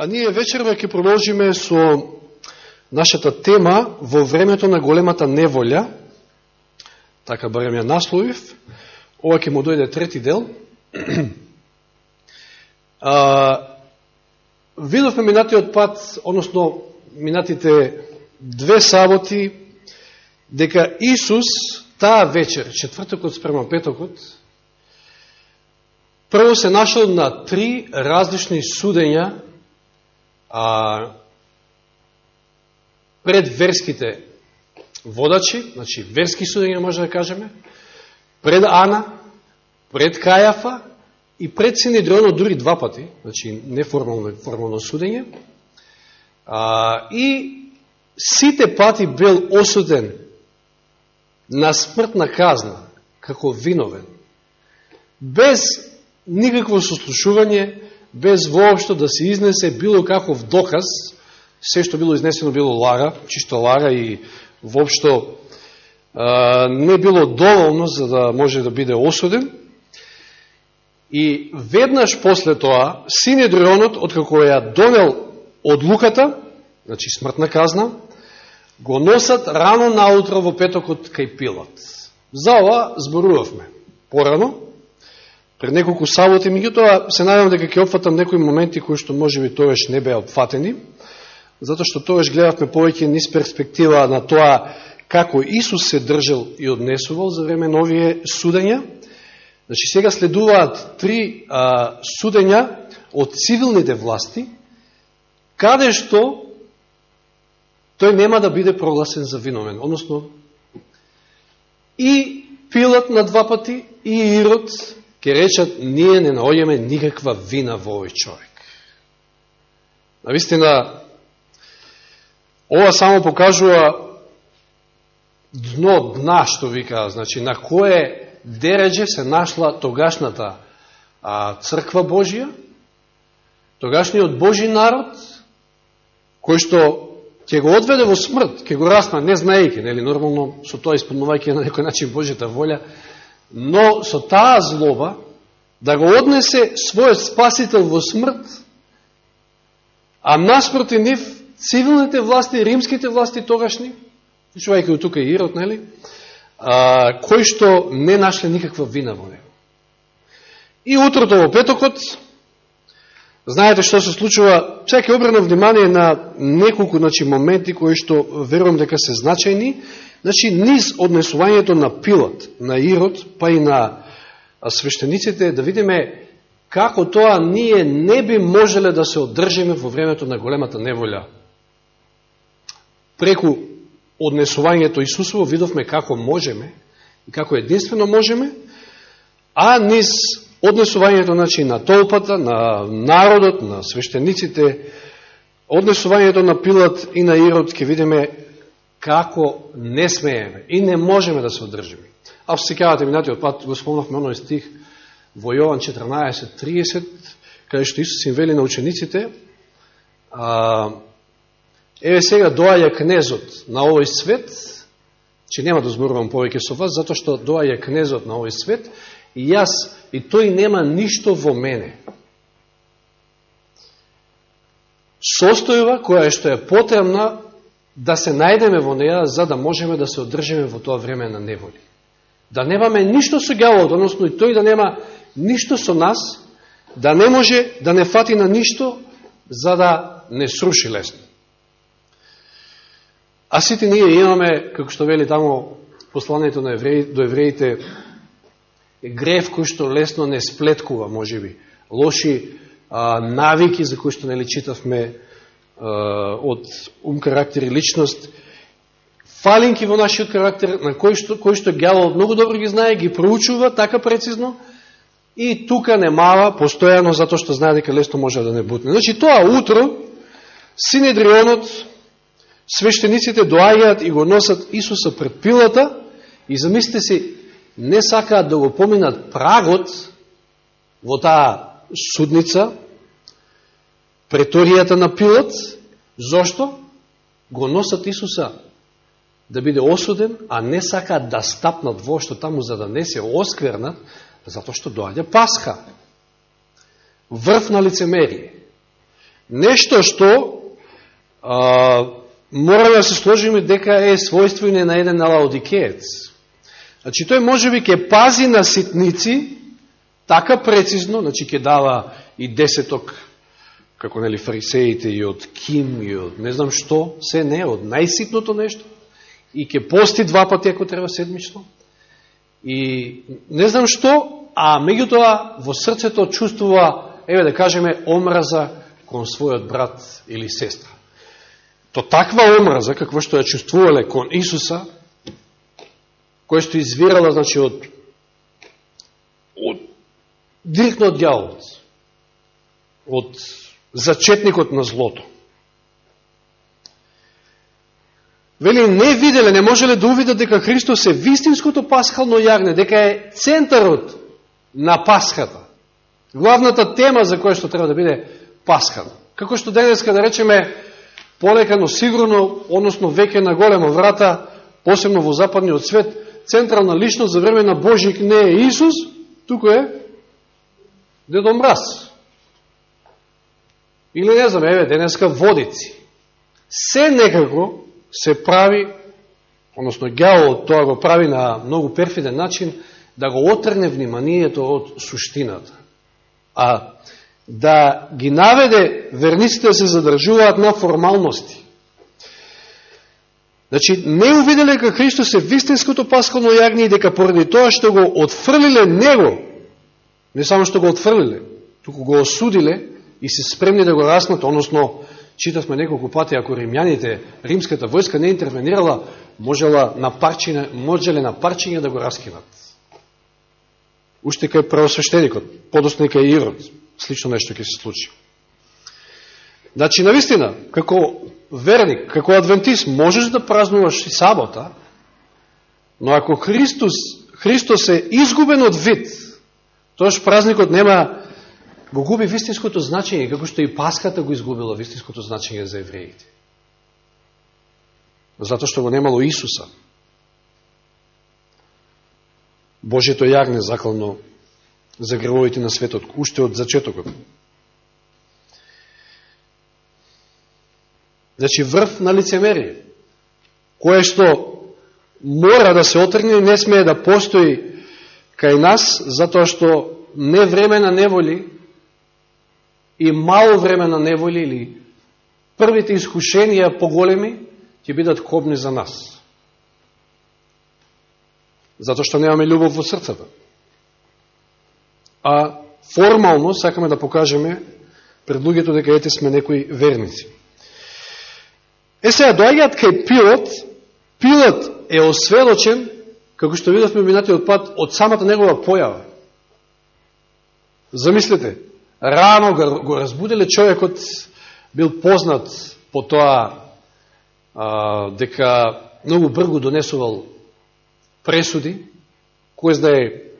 А ние вечерва ќе продолжиме со нашата тема во времето на големата неволја. Така барем ја насловив. Ова ќе му дојде трети дел. а, видовме минатиот пат, односно минатите две саботи, дека Исус таа вечер, четвртокот спрема петокот, прво се нашел на три различни судења а, пред верските водачи, значи верски судења може да кажеме, пред Ана, пред Кајафа и пред Синедриона дури два пати, значи неформално формално судење. А, и сите пати бил осуден на смртна казна, како виновен, без никакво сослушување, без воопшто да се изнесе било каков доказ, се што било изнесено било лага, чисто лага и воопшто не било доволно за да може да биде осуден. И веднаш после тоа, Синедрионот, откако ја донел одлуката, значи смртна казна, го носат рано наутро во петокот кај Пилат. За ова зборувавме порано, пред неколку саботи, меѓутоа се надевам дека ќе опфатам некои моменти кои што може би тоеш не беа опфатени, затоа што тоеш гледавме повеќе низ перспектива на тоа како Исус се држал и однесувал за време на овие судења. Значи сега следуваат три а, судења од цивилните власти, каде што тој нема да биде прогласен за виновен. Односно, и Пилат на два пати, и Ирод ќе речат, ние не наоѓаме никаква вина во овој човек. Навистина, ова само покажува дно дна, што вика, значи, на кое дередже се нашла тогашната а, црква Божија, тогашниот Божи народ, кој што ќе го одведе во смрт, ќе го расна, не знаејќи, нели, нормално со тоа исполнувајќи на некој начин Божјата воља, но со таа злоба да го однесе својот спасител во смрт, а наспроти нив цивилните власти, римските власти тогашни, чувајќи од тука и Ирод, нели, а, кои што не нашле никаква вина во него. И утрото во петокот, знаете што се случува, чак е обрнам внимание на неколку значи, моменти кои што верувам дека се значајни, Значи, низ однесувањето на Пилат, на Ирод, па и на свештениците, да видиме како тоа ние не би можеле да се одржиме во времето на големата неволја. Преку однесувањето Исусово видовме како можеме и како единствено можеме, а низ однесувањето значи, на толпата, на народот, на свештениците, однесувањето на Пилат и на Ирод, ќе видиме како не смееме и не можеме да се одржиме. Ако се секавате минатиот пат, го спомнавме оној стих во Јован 14.30, каде што Исус им вели на учениците, а, еве сега доаја кнезот на овој свет, че нема да зборувам повеќе со вас, затоа што доаја кнезот на овој свет, и јас, и тој нема ништо во мене. Состојува која што е потребна да се најдеме во неја за да можеме да се одржиме во тоа време на неволи. Да немаме ништо со гјавот, односно и тој да нема ништо со нас, да не може да не фати на ништо за да не сруши лесно. А сите ние имаме, како што вели тамо посланието на евреи, до евреите, грев кој што лесно не сплеткува, може би, лоши а, навики за кои што не личитавме а, од ум карактер и личност, фалинки во нашиот карактер, на кој што, кој што гјавол многу добро ги знае, ги проучува така прецизно, и тука не мава, постојано, затоа што знае дека лесно може да не бутне. Значи, тоа утро, Синедрионот, свештениците доаѓаат и го носат Исуса пред пилата, и замислите си, не сакаат да го поминат прагот во таа судница, преторијата на пилот, зошто? Го носат Исуса да биде осуден, а не сакаат да стапнат воопшто таму за да не се осквернат, затоа што доаѓа Пасха. Врв на лицемерие. нешто што а, мора да се сложиме дека е својствено на еден лаодикеец. Значи, тој може би ќе пази на ситници, така прецизно, значи ќе дава и десеток, како нели фарисеите и од Ким и од не знам што, се не, од најситното нешто, и ќе пости два пати ако треба седмично. И не знам што, а меѓутоа во срцето чувствува, еве да кажеме, омраза кон својот брат или сестра. То таква омраза, какво што ја чувствувале кон Исуса, која што извирала, значи, од, од директно од дјаволот, од зачетникот на злото. Вели, не виделе, не можеле да увидат дека Христос е вистинското пасхално јагне, дека е центарот на пасхата. Главната тема за која што треба да биде пасхата. Како што денеска да речеме, полека, но сигурно, односно веќе на голема врата, посебно во западниот свет, централна личност за време на Божик не е Исус, туку е Дедо Мраз. Или не знам, еве, денеска водици. Се некако се прави, односно гјавот тоа го прави на многу перфиден начин, да го отрне вниманието од суштината. А да ги наведе верниците да се задржуваат на формалности. Значи, не увиделе дека Христос е вистинското пасхално јагне и дека поради тоа што го отфрлиле Него, не само што го отфрлиле, туку го осудиле и се спремни да го раснат, односно, читавме неколку пати, ако римјаните, римската војска не интервенирала, можела на парчине, можеле на парчине да го раскинат. Уште кај правосвещеникот, подосно и кај Ирод слично нешто ќе се случи. Значи, навистина, како верник, како адвентист, можеш да празнуваш и сабота, но ако Христос, Христос е изгубен од вид, тоаш празникот нема, го губи вистинското значење, како што и Паската го изгубила вистинското значење за евреите. Зато што го немало Исуса. Божето јагне заклано за гревовите на светот, уште од зачетокот. Значи, врв на лицемерие, кое што мора да се отргне и не смее да постои кај нас, затоа што не време на неволи и мало време на неволи или првите искушенија поголеми ќе бидат кобни за нас. Затоа што немаме љубов во срцата а формално сакаме да покажеме пред луѓето дека ете сме некои верници. Е сега, доаѓаат кај Пилот, Пилот е осведочен, како што видовме минатиот пат, од самата негова појава. Замислете, рано го разбуделе човекот, бил познат по тоа а, дека многу бргу донесувал пресуди, кој знае да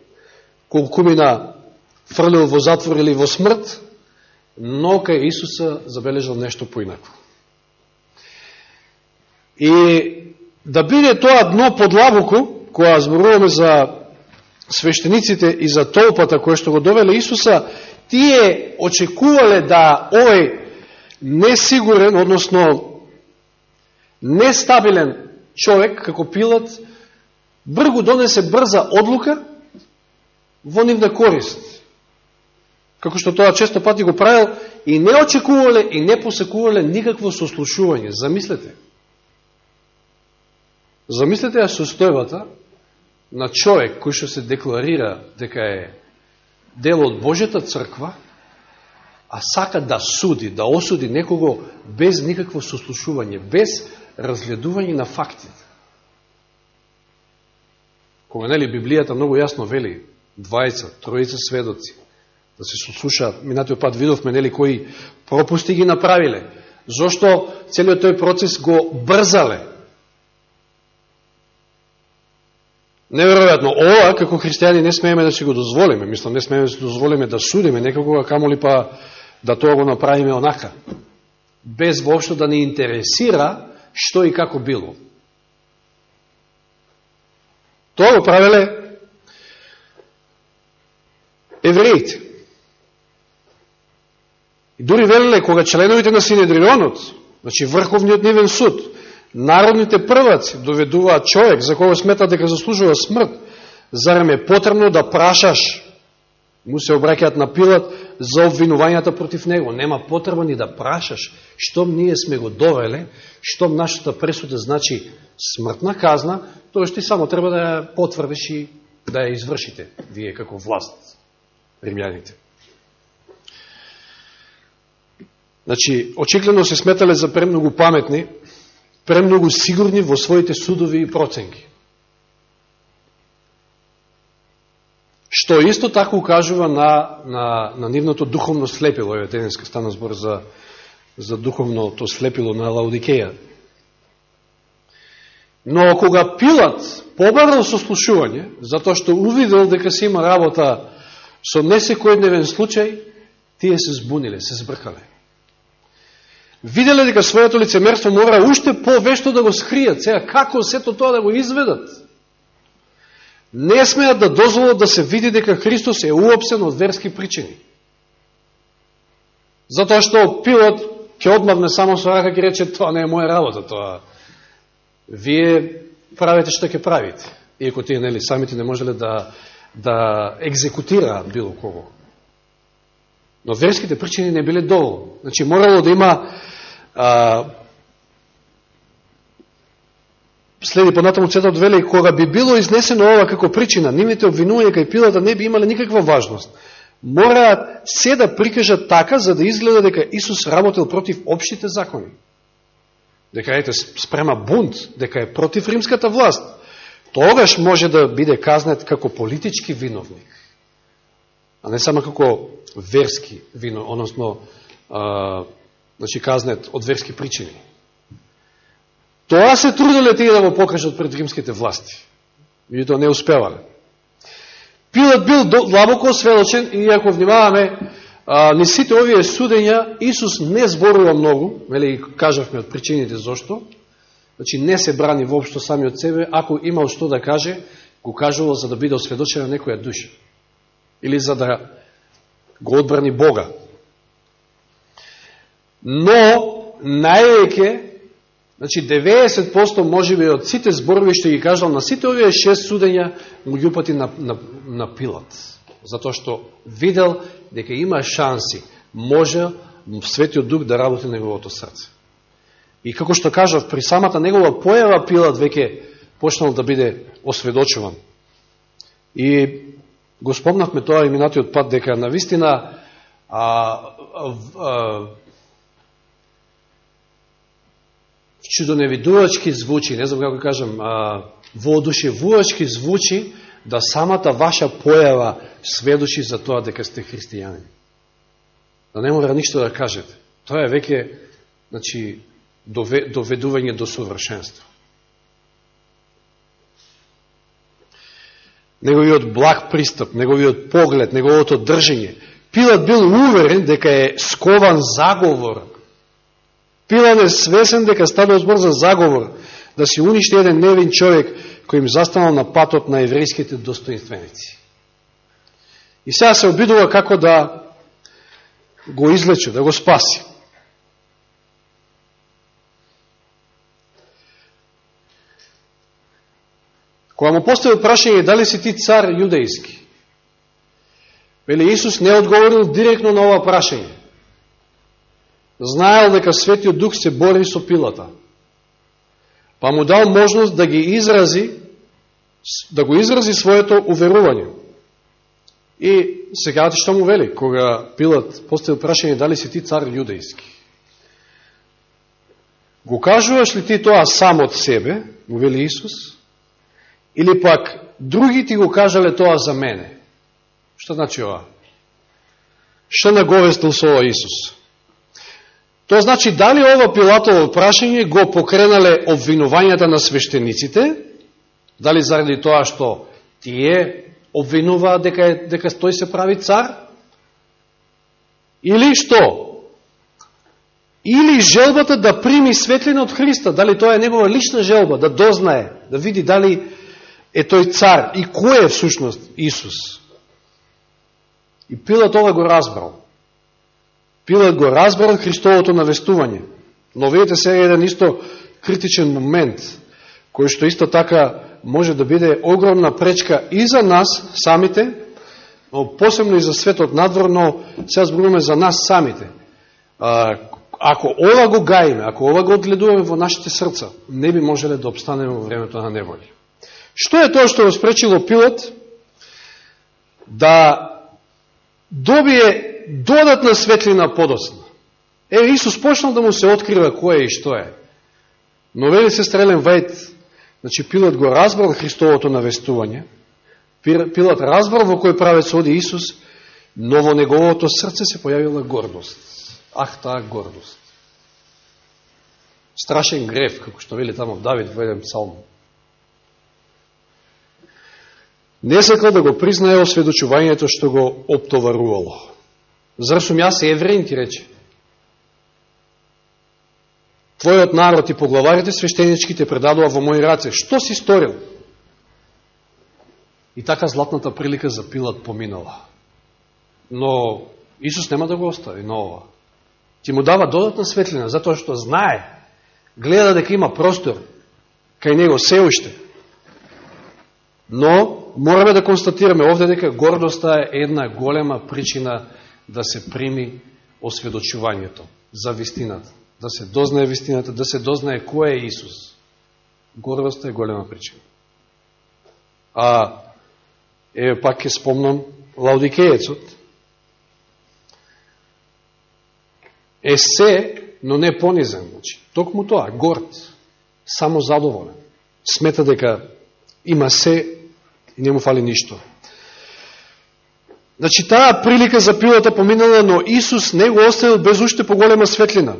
колку мина фрлил во затвор или во смрт, но кај Исуса забележал нешто поинакво. И да биде тоа дно подлабоко, која зборуваме за свештениците и за толпата која што го довеле Исуса, тие очекувале да овој несигурен, односно нестабилен човек, како Пилат, бргу донесе брза одлука во нивна корист како што тоа често пати го правил, и не очекувале и не посекувале никакво сослушување. Замислете. Замислете ја состојбата на човек кој што се декларира дека е дел од Божјата црква, а сака да суди, да осуди некого без никакво сослушување, без разгледување на фактите. Кога нели Библијата многу јасно вели, двајца, троица сведоци, да се сослушаат. минатиот пат видовме нели кои пропусти ги направиле. Зошто целиот тој процес го брзале? Неверојатно, ова како христијани не смееме да си го дозволиме, мислам не смееме да си дозволиме да судиме некогога, камоли па да тоа го направиме онака. Без воопшто да ни интересира што и како било. Тоа го правеле евреите. И дури велеле, кога членовите на Синедрионот, значи Врховниот нивен суд, народните прваци доведуваат човек за кого смета дека заслужува смрт, зарем е потребно да прашаш, му се обраќаат на Пилат за обвинувањата против него. Нема потреба ни да прашаш, штом ние сме го довеле, штом нашата пресуда значи смртна казна, тоа што само треба да ја потврдиш и да ја извршите, вие како власт, римјаните. Значи, очигледно се сметале за премногу паметни, премногу сигурни во своите судови и проценки. Што исто така укажува на, на, на нивното духовно слепило. Еве, денеска стана збор за, за духовното слепило на Лаудикеја. Но кога Пилат побарал сослушување, затоа што увидел дека се има работа со несекојдневен случај, тие се збуниле, се збркале. Виделе дека своето лицемерство мора уште повешто да го скријат. Сега, како сето тоа да го изведат? Не смеат да дозволат да се види дека Христос е уопсен од верски причини. Затоа што Пилот ќе одмавне само со рака ќе рече, тоа не е моја работа, тоа вие правите што ќе правите. Иако тие нели самите не можеле да да екзекутираат било кого. Но верските причини не биле доволни, Значи морало да има а, следи понатаму цветот и кога би било изнесено ова како причина, нивните обвинувања кај Пилата не би имале никаква важност. Мораат се да прикажат така за да изгледа дека Исус работел против обшите закони. Дека ете спрема бунт, дека е против римската власт, тогаш може да биде казнет како политички виновник, а не само како верски вино, односно а, значи казнет од верски причини. Тоа се труделе тие да го покажат пред римските власти. И тоа не успевале. Пилат бил длабоко осведочен и ако внимаваме а, не сите овие судења Исус не зборува многу, мели кажавме од причините зошто, значи не се брани воопшто сами од себе, ако имал што да каже, го кажувал за да биде осведочена некоја душа. Или за да го одбрани Бога. Но, највеќе, значи 90% може би од сите зборови што ги кажал на сите овие шест судења, му ги упати на, на, на Пилат затоа што видел дека има шанси, може Светиот Дух да работи на неговото срце. И како што кажав, при самата негова појава Пилат веќе почнал да биде осведочуван. И го спомнавме тоа и минатиот пат, дека на вистина а, а, а, чудоневидувачки звучи, не знам како да кажам, а, воодушевувачки звучи да самата ваша појава сведочи за тоа дека сте христијани. Да не мора ништо да кажете. Тоа е веќе значи, доведување до совршенство. Неговиот благ пристап, неговиот поглед, неговото држење. Пилат бил уверен дека е скован заговор. Пилат е свесен дека става збор за заговор, да се уништи еден невин човек кој им застанал на патот на еврејските достоинственици. И сега се обидува како да го излече, да го спаси. Кога му поставил прашање дали си ти цар јудејски, Вели Исус не одговорил директно на ова прашање. Знаел дека Светиот Дух се бори со пилата. Па му дал можност да ги изрази да го изрази своето уверување. И сега што му вели, кога Пилат поставил прашање дали си ти цар јудејски. Го кажуваш ли ти тоа само од себе, му вели Исус, или пак други ти го кажале тоа за мене? Што значи ова? Што наговестил со ова Исус? Тоа значи дали ова Пилатово прашање го покренале обвинувањата на свештениците, дали заради тоа што тие обвинуваа дека, дека тој се прави цар? Или што? Или желбата да прими светлина од Христа, дали тоа е негова лична желба, да дознае, да види дали е тој цар и кој е всушност Исус. И Пилат ова го разбрал. Пилат го разбрал Христовото навестување. Но видите сега еден исто критичен момент, кој што исто така може да биде огромна пречка и за нас самите, но посебно и за светот надвор, но сега зборуваме за нас самите. Ако ова го гаиме, ако ова го одгледуваме во нашите срца, не би можеле да обстанеме во времето на неволја. Што е тоа што го спречило Пилот да добие додатна светлина подосна? Еве Исус почнал да му се открива кој е и што е. Но вели се Стрелен Вајд, значи Пилот го разбрал Христовото навестување, Пилот разбрал во кој правец оди Исус, но во неговото срце се појавила гордост. Ах, таа гордост. Страшен греф, како што вели тамо Давид во еден псалм. Не сакал да го признае осведочувањето што го оптоварувало. Зар сум јас евреин, ти рече? Твојот народ и поглаварите свештенички те предадува во моји раце. Што си сторил? И така златната прилика за Пилат поминала. Но Исус нема да го остави на ова. Ти му дава додатна светлина, затоа што знае, гледа дека има простор кај него се уште. Но мораме да констатираме овде дека гордоста е една голема причина да се прими осведочувањето за вистината да се дознае вистината, да се дознае кој е Исус. Гордоста е голема причина. А, еве пак ќе спомнам Лаудикејецот Е се, но не понизен. Значи, токму тоа, горд, само задоволен. Смета дека има се и не му фали ништо. Значи, таа прилика за пилата поминала, но Исус не го оставил без уште поголема светлина.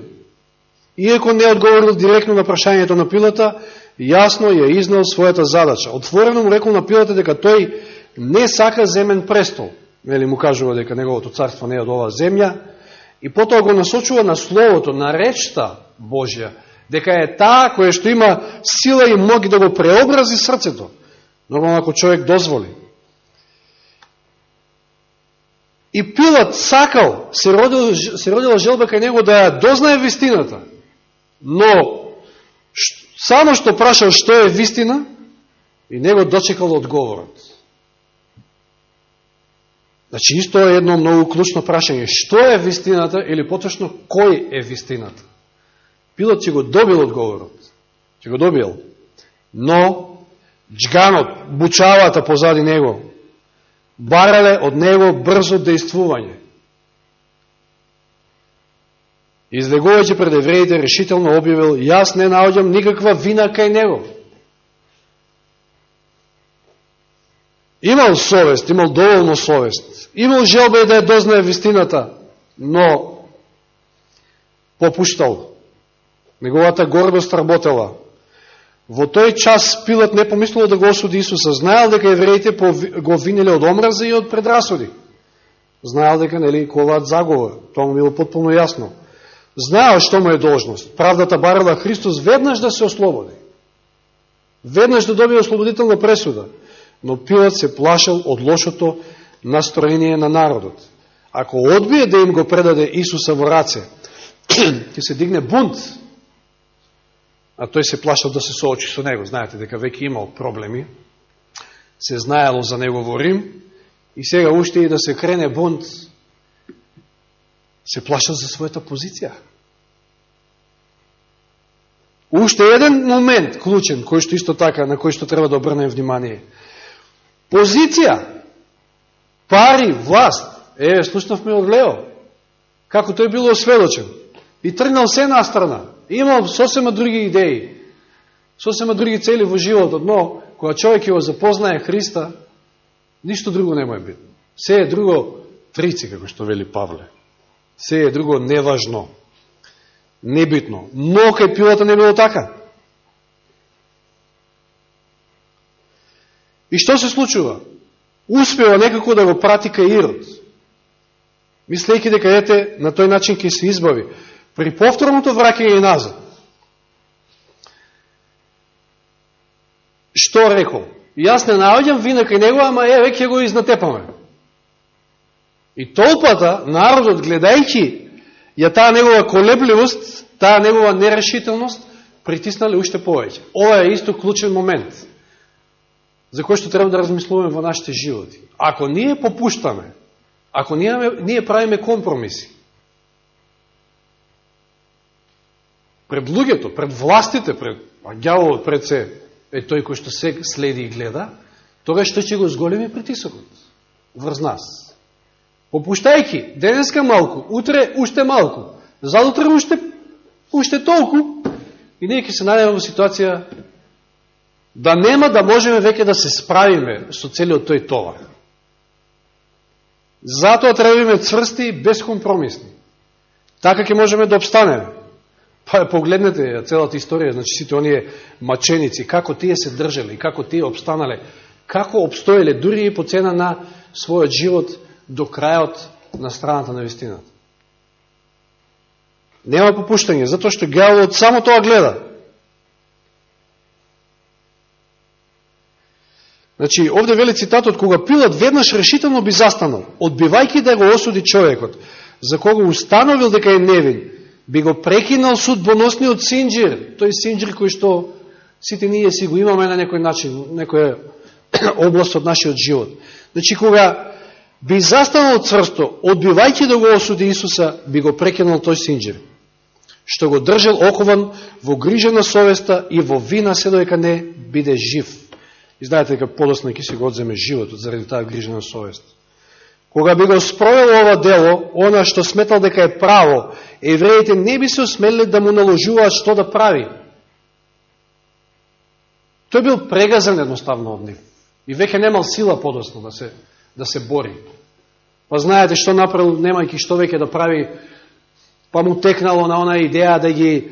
Иако не одговорил директно на прашањето на Пилата, јасно ја изнал својата задача. Отворено му рекол на Пилата дека тој не сака земен престол. Нели му кажува дека неговото царство не е од оваа земја. И потоа го насочува на Словото, на речта Божја, дека е таа која што има сила и моги да го преобрази срцето. Нормално ако човек дозволи. И Пилат сакал, се, родил, се родила желба кај него да ја дознае вистината. Но, само што прашал што е вистина, и него дочекал одговорот. Значи, исто е едно многу клучно прашање. Што е вистината, или поточно, кој е вистината? Пилот ќе го добил одговорот. Ќе го добил. Но, джганот, бучавата позади него, барале од него брзо действување. излегувајќи пред евреите, решително објавил, јас не наоѓам никаква вина кај него. Имал совест, имал доволно совест, имал желба и да ја дознае вистината, но попуштал. Неговата гордост работела. Во тој час Пилат не помислил да го осуди Исуса. Знаел дека евреите го винеле од омраза и од предрасуди. Знаел дека нели коваат заговор. Тоа му било потполно јасно знаел што му е должност. Правдата барала Христос веднаш да се ослободи. Веднаш да добие ослободителна пресуда. Но Пилат се плашал од лошото настроение на народот. Ако одбие да им го предаде Исуса во раце, ќе се дигне бунт, а тој се плашал да се соочи со него. Знаете дека веќе имал проблеми, се знаело за него во Рим, и сега уште и да се крене бунт, се плашал за својата позиција. Уште еден момент клучен, кој што исто така, на кој што треба да обрнем внимание. Позиција, пари, власт. Е, слушнавме од Лео, како тој било осведочен. И тргнал се на страна. Имал сосема други идеи, сосема други цели во животот, но кога човек ќе го запознае Христа, ништо друго не му е битно. Се е друго трици, како што вели Павле. Се е друго неважно небитно. Но кај пилата не било така. И што се случува? Успева некако да го прати кај Ирод. Мислејќи дека ете, на тој начин ќе се избави. При повторното враќање назад. Што рекол? Јас не наоѓам вина кај него, ама е, веќе го изнатепаме. И толпата, народот, гледајќи ја таа негова колебливост, таа негова нерешителност, притиснале уште повеќе. Ова е исто клучен момент за кој што треба да размислуваме во нашите животи. Ако ние попуштаме, ако ние, ние правиме компромиси, пред луѓето, пред властите, пред агјавот, пред се е тој кој што се следи и гледа, тога што ќе го зголеми притисокот врз нас. Попуштајки, денеска малку, утре уште малку, задутре уште, уште толку, и ние ќе се најдеме во ситуација да нема да можеме веќе да се справиме со целиот тој товар. Затоа требаме цврсти и безкомпромисни. Така ќе можеме да обстанеме. Па погледнете целата историја, значи сите оние маченици, како тие се држеле и како тие обстанале, како обстоеле дури и по цена на својот живот до крајот на страната на вистината. Нема попуштање, затоа што гјаволот само тоа гледа. Значи, овде вели цитатот, кога пилот веднаш решително би застанал, одбивајки да го осуди човекот, за кого установил дека е невин, би го прекинал судбоносниот синджир, тој синджир кој што сите ние си го имаме на некој начин, некоја област од нашиот живот. Значи, кога би застанал цврсто, одбивајќи да го осуди Исуса, би го прекинал тој синджир, што го држал окован во грижа на совеста и во вина се доека не биде жив. И знаете дека подосна ќе се го одземе животот заради таа грижа на совест. Кога би го спровел ова дело, она што сметал дека е право, евреите не би се осмелили да му наложуваат што да прави. Тој бил прегазен едноставно од нив. И веќе немал сила подосно да се, да се бори. Па знаете што направил, немајки што веќе да прави, па му текнало на она идеја да ги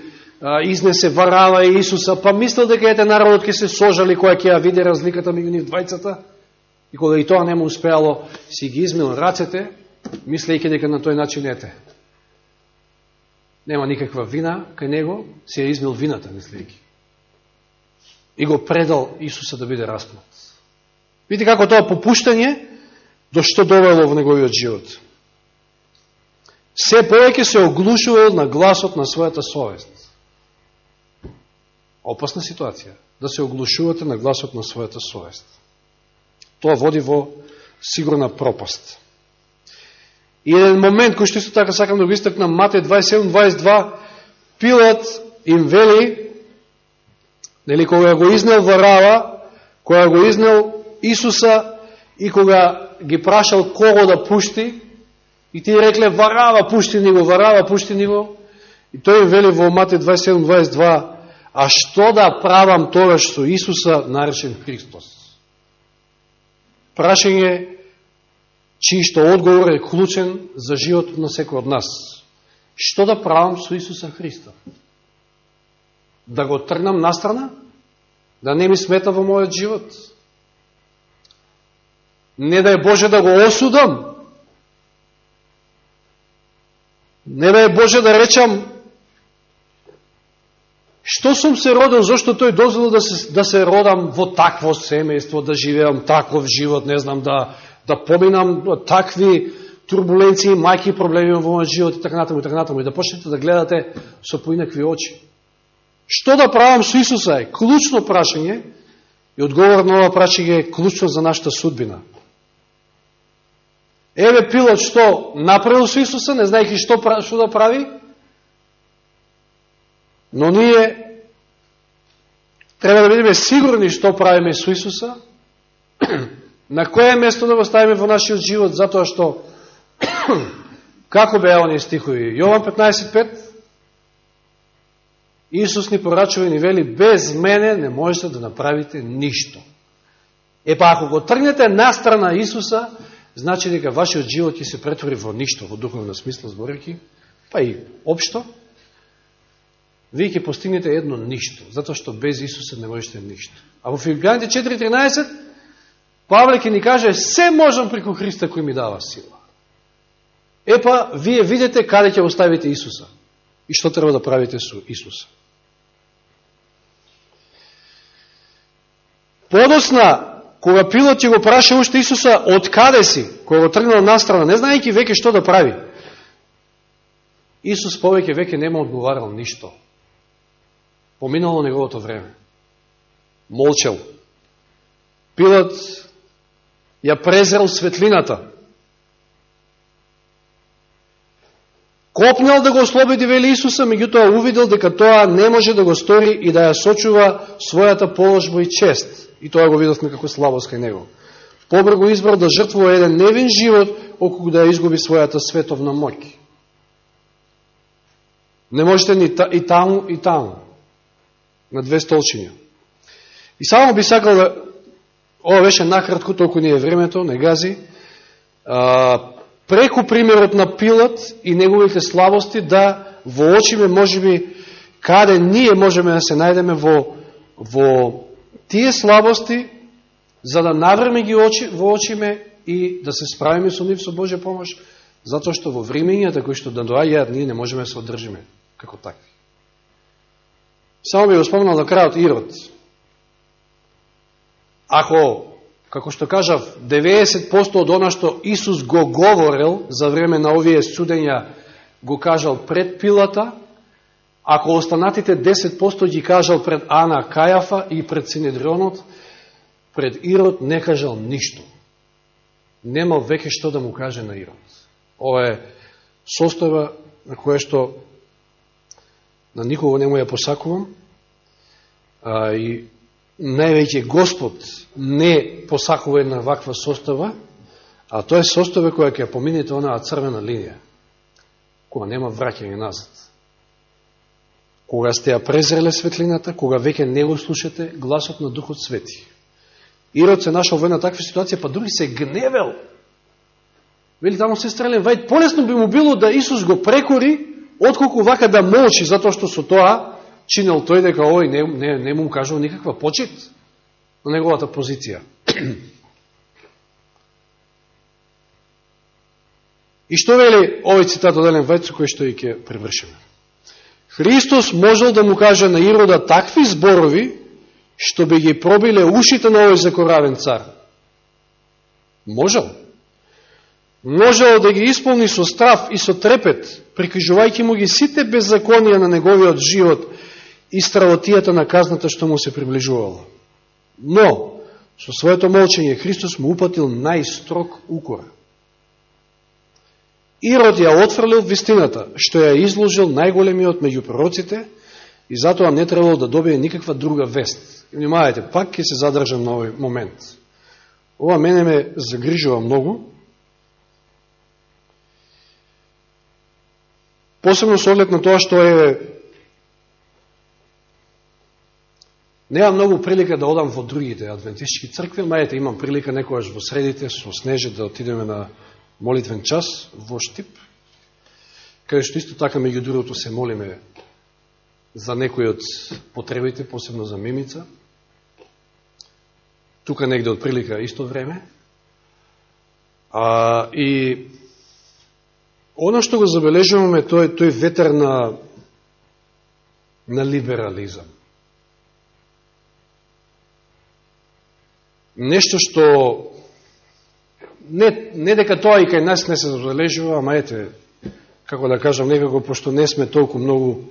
изнесе варава и Исуса, па мислил дека ете народот ќе се сожали која ќе ја види разликата меѓу нив двајцата, и кога и тоа не му успеало, си ги измил рацете, мислејќи дека на тој начин ете. Нема никаква вина кај него, си ја измил вината, мислејќи. И го предал Исуса да биде распнат. Видите како тоа попуштање, до што довело во неговиот живот. Се повеќе се оглушувал на гласот на својата совест опасна ситуација, да се оглушувате на гласот на својата совест. Тоа води во сигурна пропаст. И еден момент кој што исто така сакам да го истакнам, Матеј 27:22 Пилат им вели, нели, кога го изнел Варава, кога го изнел Исуса и кога ги прашал кого да пушти, и ти рекле Варава пушти ни го, Варава пушти ни го, и тој им вели во Матеј 27:22 А што да правам тоа што Исуса наречен Христос? Прашање чиј што одговор е клучен за животот на секој од нас. Што да правам со Исуса Христа? Да го тргнам настрана? Да не ми смета во мојот живот? Не да е Боже да го осудам? Не да е Боже да речам Што сум се родил, зашто тој дозволил да се, да се родам во такво семејство, да живеам таков живот, не знам, да, да поминам такви турбуленции, мајки проблеми во мојот живот и така натаму и така натаму и да почнете да гледате со поинакви очи. Што да правам со Исуса е клучно прашање и одговор на ова прашање е клучно за нашата судбина. Еве пилот што направил со Исуса, не знаејќи што, што да прави, Но ние треба да бидеме сигурни што правиме со Исуса, на кое место да го ставиме во нашиот живот, затоа што, како беа оние стихови? Јован 15.5 Исус ни порачува и ни вели, без мене не можете да направите ништо. Епа ако го тргнете настрана Исуса, значи дека вашиот живот ќе се претвори во ништо, во духовна смисла збореки, па и општо, вие ќе постигнете едно ништо, затоа што без Исуса не можете да ништо. А во Филипјаните 4.13, Павле ќе ни каже, се можам преку Христа кој ми дава сила. Епа, вие видите каде ќе оставите Исуса и што треба да правите со Исуса. Подосна, кога Пилот ќе го праша уште Исуса, од каде си, кога го тргнал настрана, не знаејќи веќе што да прави, Исус повеќе веќе нема одговарал ништо. Поминало неговото време. Молчал. Пилат ја презрел светлината. Копнал да го ослободи, вели Исуса, меѓутоа увидел дека тоа не може да го стори и да ја сочува својата положба и чест. И тоа го видовме како слабост кај него. Побр го избрал да жртвува еден невин живот, околу да ја изгуби својата световна моќ. Не можете ни та, и таму, и таму. На две столчиња. И само би сакал да... Ова беше накратко, толку не е времето, не гази. А, преку примерот на Пилат и неговите слабости да воочиме, може би, каде ние можеме да се најдеме во, во тие слабости, за да навреме ги очи, воочиме и да се справиме со нив со Божја помош, затоа што во времењата кои што да доаѓаат, ние не можеме да се одржиме како такви. Само би го спомнал на крајот Ирод. Ако, како што кажав, 90% од она што Исус го говорел за време на овие судења, го кажал пред пилата, ако останатите 10% ги кажал пред Ана Кајафа и пред Синедрионот, пред Ирод не кажал ништо. Немал веќе што да му каже на Ирод. Ова е состојба на која што на никого не му ја посакувам, а, и највеќе Господ не посакува една ваква состава, а тоа е состава која ќе поминете онаа црвена линија, која нема враќање назад. Кога сте ја презреле светлината, кога веќе не го слушате гласот на Духот Свети. Ирод се нашол во една таква ситуација, па дури се гневел. Вели тамо се стрелен вајд, полесно би му било да Исус го прекори, отколку вака да молчи, затоа што со тоа чинел тој дека овој не, не, не му кажува никаква почет на неговата позиција. И што вели овој цитат од Елен Вајцу, кој што и ќе превршиме? Христос можел да му каже на Ирода такви зборови, што би ги пробиле ушите на овој закоравен цар. Можел. Можел да ги исполни со страв и со трепет, прикажувајќи му ги сите беззаконија на неговиот живот и стравотијата на казната што му се приближувала. Но, со своето молчење, Христос му упатил најстрог укор. Ирод ја отфрлил вистината, што ја изложил најголемиот меѓу пророците и затоа не требало да добие никаква друга вест. И внимавајте, пак ќе се задржам на овој момент. Ова мене ме загрижува многу. Посебно со оглед на тоа што е Неам многу прилика да одам во другите адвентистички цркви, мајте имам прилика некојаш во средите со снеже да отидеме на молитвен час во Штип, каде што исто така меѓу другото се молиме за некои од потребите, посебно за Мимица. Тука негде од прилика исто време. А, и оно што го забележуваме, тој, тој ветер на, на либерализам. нешто што не, не дека тоа и кај нас не се забележува, ама ете, како да кажам, некако, пошто не сме толку многу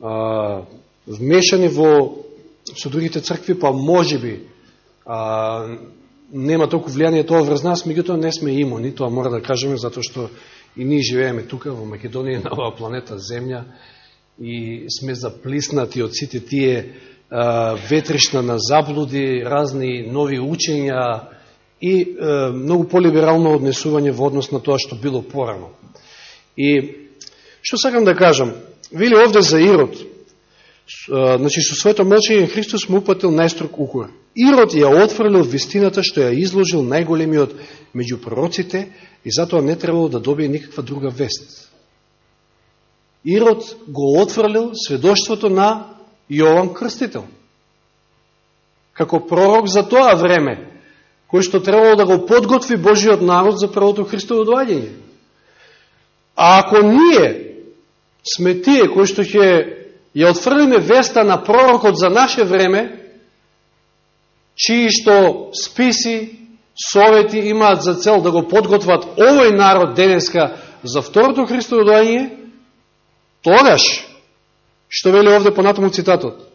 а, вмешани во со другите цркви, па може би а, нема толку влијание тоа врз нас, меѓутоа не сме имуни, тоа мора да кажеме, затоа што и ние живееме тука во Македонија на оваа планета Земја и сме заплиснати од сите тие ветришна на заблуди, разни нови учења и многу полиберално однесување во однос на тоа што било порано. И што сакам да кажам, вели овде за Ирод, значи со своето молчење Христос му упатил најстрог укор. Ирод ја отфрлил вистината што ја изложил најголемиот меѓу пророците и затоа не требало да добие никаква друга вест. Ирод го отфрлил сведоштвото на Јован Крстител. Како пророк за тоа време, кој што требало да го подготви Божиот народ за првото Христово доаѓање. А ако ние сме тие кои што ќе ја отфрлиме веста на пророкот за наше време, чии што списи, совети имаат за цел да го подготват овој народ денеска за второто Христово доаѓање, тогаш, што вели овде понатаму цитатот,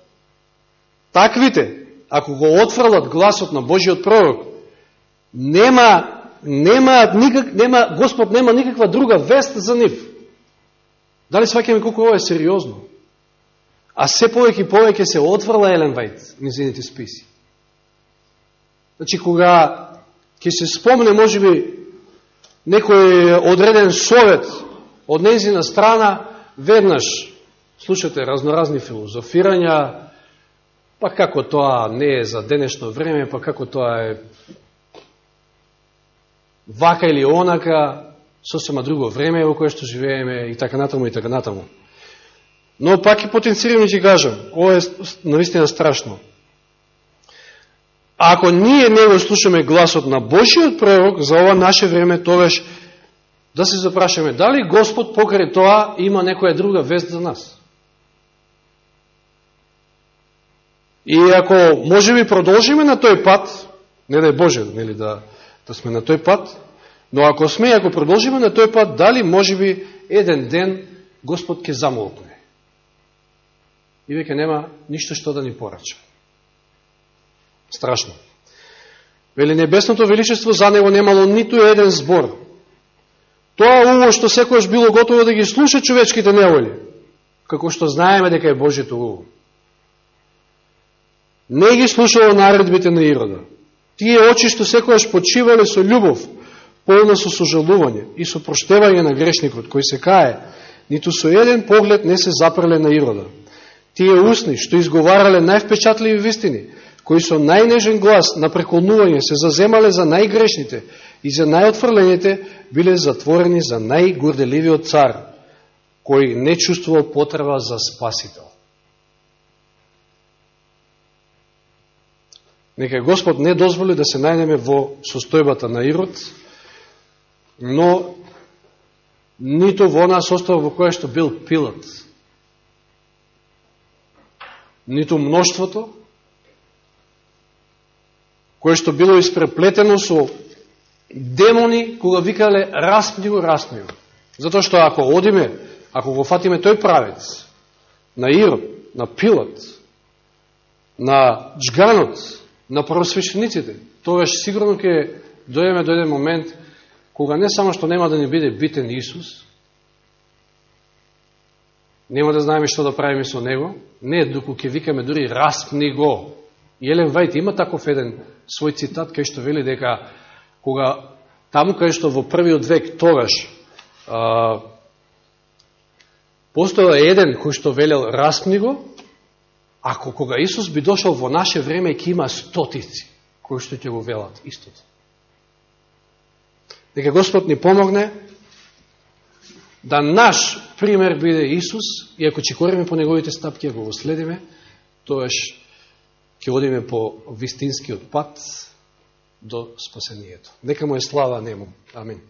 таквите, ако го отфрлат гласот на Божиот пророк, нема, нема, никак, нема, Господ нема никаква друга вест за нив. Дали сваќаме колко ова е сериозно? А се повеќе и повеќе се отврла Елен Вајт, низините списи. Значи, кога ќе се спомне, може би, некој одреден совет од незина страна, веднаш слушате разноразни филозофирања, па како тоа не е за денешно време, па како тоа е вака или онака, сосема друго време во кое што живееме и така натаму и така натаму. Но пак и потенцирам и ќе кажам, ова е наистина страшно. Ако ние не го слушаме гласот на Божиот пророк за ова наше време, тогаш да се запрашаме, дали Господ покрај тоа има некоја друга вест за нас? И ако може би продолжиме на тој пат, не да е Боже, нели, да, да сме на тој пат, но ако сме, ако продолжиме на тој пат, дали може би еден ден Господ ќе замолкне? И веќе нема ништо што да ни порача. Страшно. Вели небесното величество за него немало ниту еден збор. Тоа уво што секојаш било готово да ги слуша човечките неволи, како што знаеме дека е Божито уво не ги слушало наредбите на Ирода. Тие очи што секојаш почивале со љубов, полна со сожалување и со проштевање на грешникот кој се кае, ниту со еден поглед не се запреле на Ирода. Тие усни што изговарале највпечатливи вистини, кои со најнежен глас на преколнување се заземале за најгрешните и за најотфрлените, биле затворени за најгорделивиот цар, кој не чувствувал потреба за спасител. Нека Господ не дозволи да се најдеме во состојбата на Ирод, но нито во нас состојба во која што бил Пилат, ниту мноштвото, кое што било испреплетено со демони, кога викале распни го, распни го. Затоа што ако одиме, ако го фатиме тој правец, на Ирод, на Пилат, на Джганот, на просвещениците, тогаш сигурно ќе дојеме до еден момент кога не само што нема да ни биде битен Исус, нема да знаеме што да правиме со Него, не, доку ќе викаме дури распни го. И Елен Вајт има таков еден свој цитат кај што вели дека кога таму кај што во првиот век тогаш а, постоја еден кој што велел распни го, Ако кога Исус би дошол во наше време, ќе има стотици кои што ќе го велат истото. Дека Господ ни помогне да наш пример биде Исус и ако чекориме по неговите стапки, ако го следиме, тоеш ќе одиме по вистинскиот пат до спасението. Нека му е слава нему. Амин.